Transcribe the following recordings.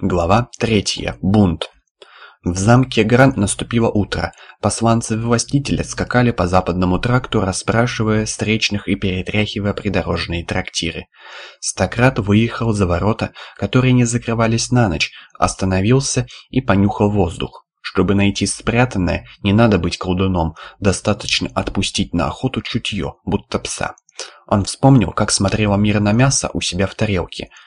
Глава третья. Бунт. В замке Грант наступило утро. Посланцы властителя скакали по западному тракту, расспрашивая встречных и перетряхивая придорожные трактиры. Стократ выехал за ворота, которые не закрывались на ночь, остановился и понюхал воздух. Чтобы найти спрятанное, не надо быть колдуном, достаточно отпустить на охоту чутье, будто пса. Он вспомнил, как смотрела мир на мясо у себя в тарелке –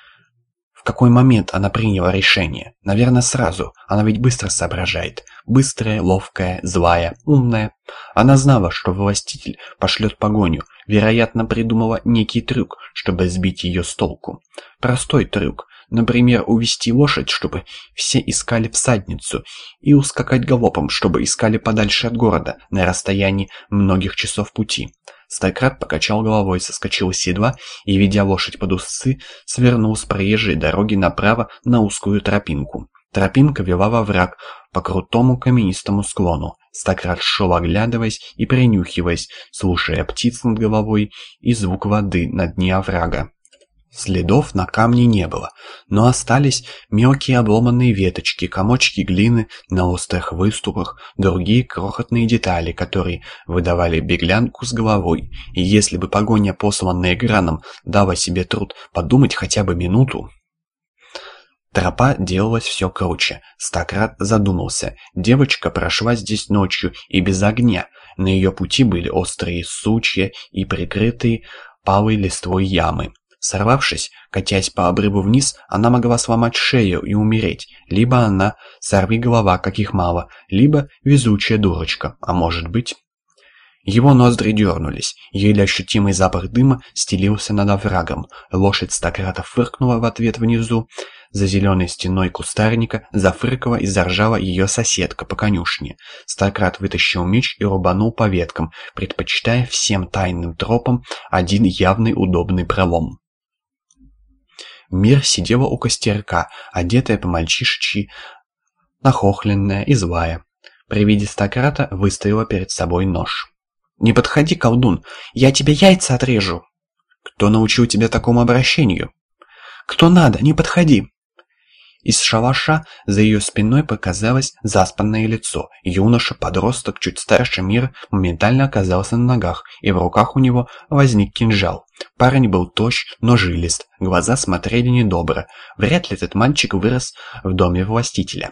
какой момент она приняла решение? Наверное, сразу. Она ведь быстро соображает. Быстрая, ловкая, злая, умная. Она знала, что властитель пошлет погоню. Вероятно, придумала некий трюк, чтобы сбить ее с толку. Простой трюк. Например, увести лошадь, чтобы все искали всадницу, и ускакать галопом, чтобы искали подальше от города, на расстоянии многих часов пути. Стократ покачал головой, соскочил с седла и, ведя лошадь под усы, свернул с проезжей дороги направо на узкую тропинку. Тропинка вела во враг по крутому каменистому склону. Стократ шел, оглядываясь и принюхиваясь, слушая птиц над головой и звук воды на дне оврага. Следов на камне не было, но остались мелкие обломанные веточки, комочки глины на острых выступах, другие крохотные детали, которые выдавали беглянку с головой. И если бы погоня, посланная Граном, дала себе труд подумать хотя бы минуту... Тропа делалась все круче. Стократ задумался. Девочка прошла здесь ночью и без огня. На ее пути были острые сучья и прикрытые палой листвой ямы. Сорвавшись, катясь по обрыву вниз, она могла сломать шею и умереть. Либо она сорви голова, каких мало, либо везучая дурочка, а может быть... Его ноздри дернулись, еле ощутимый запах дыма стелился над оврагом. Лошадь стократа фыркнула в ответ внизу. За зеленой стеной кустарника зафыркала и заржала ее соседка по конюшне. Стократ вытащил меч и рубанул по веткам, предпочитая всем тайным тропам один явный удобный пролом. Мир сидела у костерка, одетая по-мальчишечьи, нахохленная и злая. При виде стократа выставила перед собой нож. «Не подходи, колдун, я тебе яйца отрежу!» «Кто научил тебя такому обращению?» «Кто надо, не подходи!» Из шалаша за ее спиной показалось заспанное лицо. Юноша-подросток, чуть старше мира, моментально оказался на ногах, и в руках у него возник кинжал. Парень был тощ, но жилист, глаза смотрели недобро. Вряд ли этот мальчик вырос в доме властителя.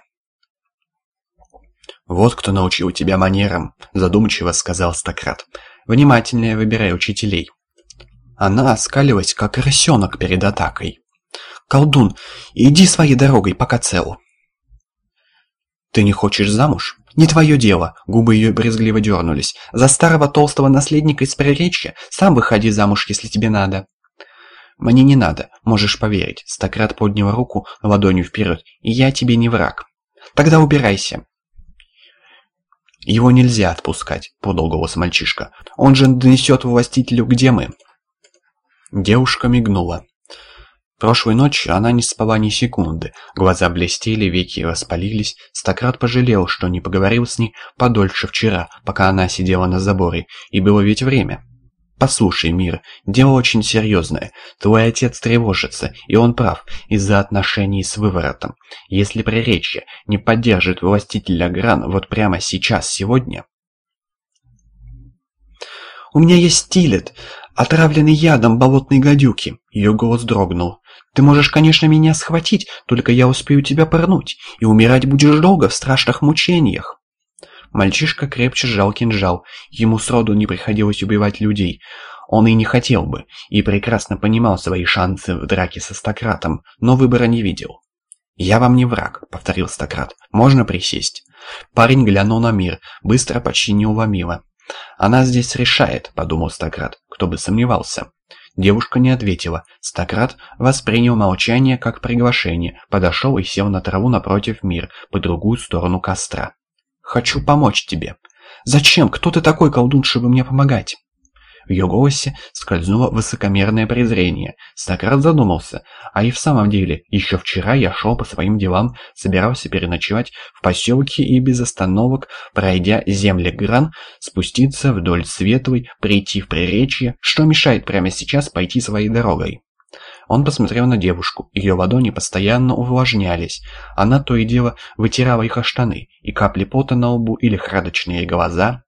«Вот кто научил тебя манерам», – задумчиво сказал Стократ. «Внимательнее выбирай учителей». Она оскалилась, как рысенок перед атакой. «Колдун, иди своей дорогой, пока цел». «Ты не хочешь замуж?» «Не твое дело», — губы ее брезгливо дернулись. «За старого толстого наследника из приречья сам выходи замуж, если тебе надо». «Мне не надо, можешь поверить», — Стократ поднял руку ладонью вперед. «И я тебе не враг». «Тогда убирайся». «Его нельзя отпускать», — подал голос мальчишка. «Он же донесет властителю, где мы». Девушка мигнула. Прошлой ночью она не спала ни секунды, глаза блестели, веки воспалились. Стократ пожалел, что не поговорил с ней подольше вчера, пока она сидела на заборе, и было ведь время. «Послушай, Мир, дело очень серьезное. Твой отец тревожится, и он прав, из-за отношений с выворотом. Если приречье не поддержит властителя Гран вот прямо сейчас, сегодня...» «У меня есть стилет, отравленный ядом болотной гадюки!» Ее голос дрогнул. Ты можешь, конечно, меня схватить, только я успею тебя пырнуть, и умирать будешь долго в страшных мучениях». Мальчишка крепче сжал кинжал. Ему сроду не приходилось убивать людей. Он и не хотел бы, и прекрасно понимал свои шансы в драке со Стократом, но выбора не видел. «Я вам не враг», — повторил Стократ. «Можно присесть?» Парень глянул на мир, быстро, почти неуломимо. «Она здесь решает», — подумал Стократ. «Кто бы сомневался». Девушка не ответила. Стократ воспринял молчание как приглашение, подошел и сел на траву напротив мир, по другую сторону костра. «Хочу помочь тебе». «Зачем? Кто ты такой, колдун, чтобы мне помогать?» В ее голосе скользнуло высокомерное презрение. Стократ задумался. А и в самом деле, еще вчера я шел по своим делам, собирался переночевать в поселке и без остановок, пройдя земли Гран, спуститься вдоль Светлой, прийти в Приречье. Что мешает прямо сейчас пойти своей дорогой? Он посмотрел на девушку, ее ладони постоянно увлажнялись. Она то и дело вытирала их о штаны, и капли пота на лбу и лихорадочные глаза